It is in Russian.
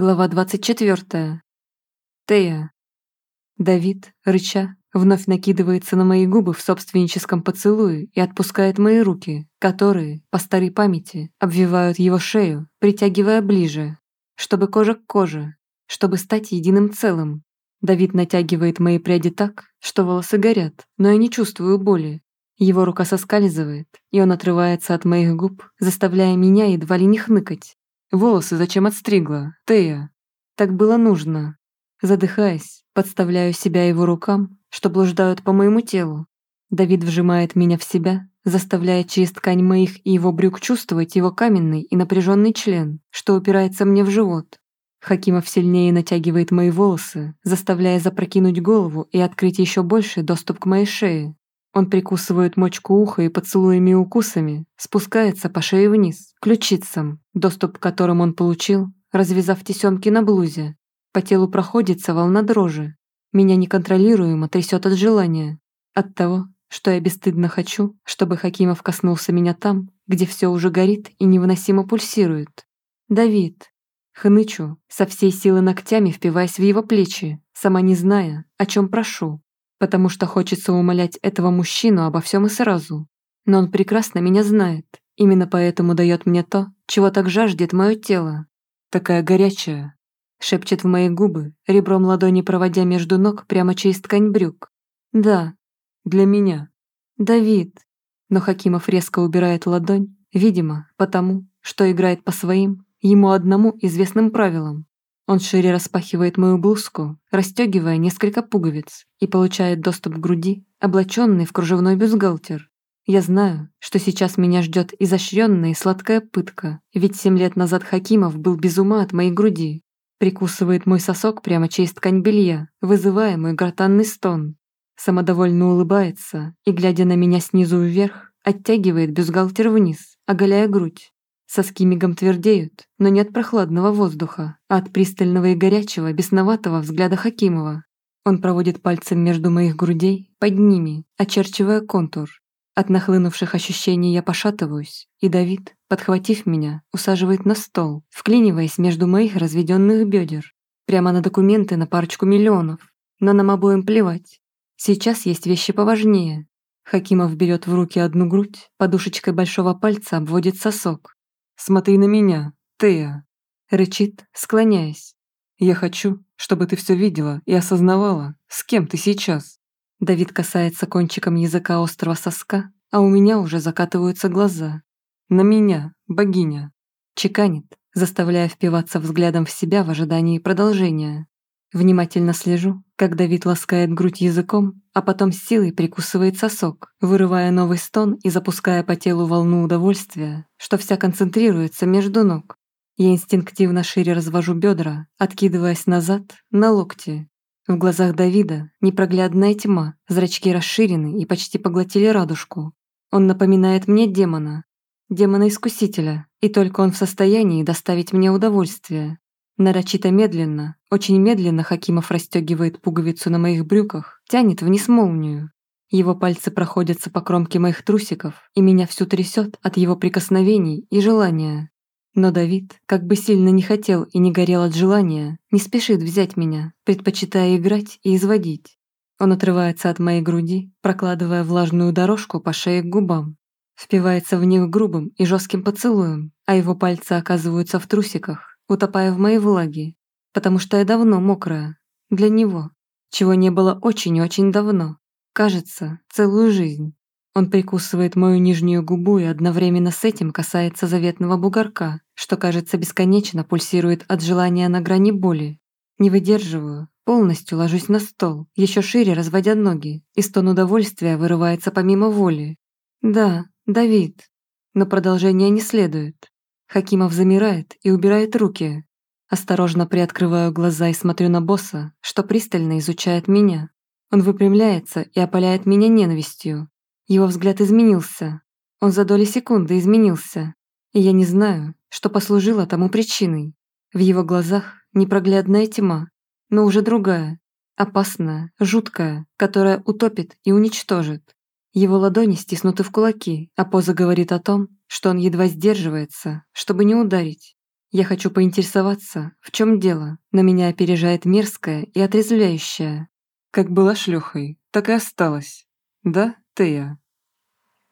Глава 24. Тея. Давид, рыча, вновь накидывается на мои губы в собственническом поцелуе и отпускает мои руки, которые, по старой памяти, обвивают его шею, притягивая ближе, чтобы кожа к коже, чтобы стать единым целым. Давид натягивает мои пряди так, что волосы горят, но я не чувствую боли. Его рука соскальзывает, и он отрывается от моих губ, заставляя меня едва ли не хныкать. Волосы зачем отстригла, Тея? Так было нужно. Задыхаясь, подставляю себя его рукам, что блуждают по моему телу. Давид вжимает меня в себя, заставляя через ткань моих и его брюк чувствовать его каменный и напряженный член, что упирается мне в живот. Хакимов сильнее натягивает мои волосы, заставляя запрокинуть голову и открыть еще больше доступ к моей шее. Он прикусывает мочку уха и поцелуями и укусами спускается по шее вниз, ключицам, доступ к которым он получил, развязав тесемки на блузе. По телу проходится волна дрожи. Меня неконтролируемо трясет от желания. От того, что я бесстыдно хочу, чтобы Хакимов коснулся меня там, где все уже горит и невыносимо пульсирует. Давид. Хнычу, со всей силы ногтями впиваясь в его плечи, сама не зная, о чем прошу потому что хочется умолять этого мужчину обо всем и сразу. Но он прекрасно меня знает, именно поэтому дает мне то, чего так жаждет мое тело. Такая горячая. Шепчет в мои губы, ребром ладони проводя между ног прямо через ткань брюк. Да, для меня. Давид. Но Хакимов резко убирает ладонь, видимо, потому, что играет по своим, ему одному известным правилам. Он шире распахивает мою блузку, расстегивая несколько пуговиц и получает доступ к груди, облаченный в кружевной бюстгальтер. Я знаю, что сейчас меня ждет изощренная и сладкая пытка, ведь семь лет назад Хакимов был без ума от моей груди. Прикусывает мой сосок прямо через ткань белья, вызывая мой гортанный стон. Самодовольно улыбается и, глядя на меня снизу вверх, оттягивает бюстгальтер вниз, оголяя грудь. Соски мигом твердеют, но не от прохладного воздуха, а от пристального и горячего, бесноватого взгляда Хакимова. Он проводит пальцем между моих грудей, под ними, очерчивая контур. От нахлынувших ощущений я пошатываюсь, и Давид, подхватив меня, усаживает на стол, вклиниваясь между моих разведенных бедер. Прямо на документы на парочку миллионов. Но нам обоим плевать. Сейчас есть вещи поважнее. Хакимов берет в руки одну грудь, подушечкой большого пальца обводит сосок, Смотри на меня, Тея!» Рычит, склоняясь. «Я хочу, чтобы ты все видела и осознавала, с кем ты сейчас». Давид касается кончиком языка острого соска, а у меня уже закатываются глаза. «На меня, богиня!» Чеканит, заставляя впиваться взглядом в себя в ожидании продолжения. Внимательно слежу, как Давид ласкает грудь языком, а потом силой прикусывает сосок, вырывая новый стон и запуская по телу волну удовольствия, что вся концентрируется между ног. Я инстинктивно шире развожу бедра, откидываясь назад, на локти. В глазах Давида непроглядная тьма, зрачки расширены и почти поглотили радужку. Он напоминает мне демона, демона-искусителя, и только он в состоянии доставить мне удовольствие, Нарочито медленно, очень медленно Хакимов расстегивает пуговицу на моих брюках, тянет вниз молнию. Его пальцы проходятся по кромке моих трусиков, и меня всю трясет от его прикосновений и желания. Но Давид, как бы сильно не хотел и не горел от желания, не спешит взять меня, предпочитая играть и изводить. Он отрывается от моей груди, прокладывая влажную дорожку по шее к губам. Впивается в них грубым и жестким поцелуем, а его пальцы оказываются в трусиках, утопая в моей влаге, потому что я давно мокрая. Для него. Чего не было очень-очень давно. Кажется, целую жизнь. Он прикусывает мою нижнюю губу и одновременно с этим касается заветного бугорка, что, кажется, бесконечно пульсирует от желания на грани боли. Не выдерживаю, полностью ложусь на стол, еще шире разводя ноги, и стон удовольствия вырывается помимо воли. Да, Давид. Но продолжения не следует. Хакимов замирает и убирает руки. Осторожно приоткрываю глаза и смотрю на босса, что пристально изучает меня. Он выпрямляется и опаляет меня ненавистью. Его взгляд изменился. Он за доли секунды изменился. И я не знаю, что послужило тому причиной. В его глазах непроглядная тьма, но уже другая, опасная, жуткая, которая утопит и уничтожит. Его ладони стиснуты в кулаки, а поза говорит о том, что он едва сдерживается, чтобы не ударить. Я хочу поинтересоваться, в чем дело, но меня опережает мерзкое и отрезвляющее. Как была шлюхой, так и осталась. Да, Тея?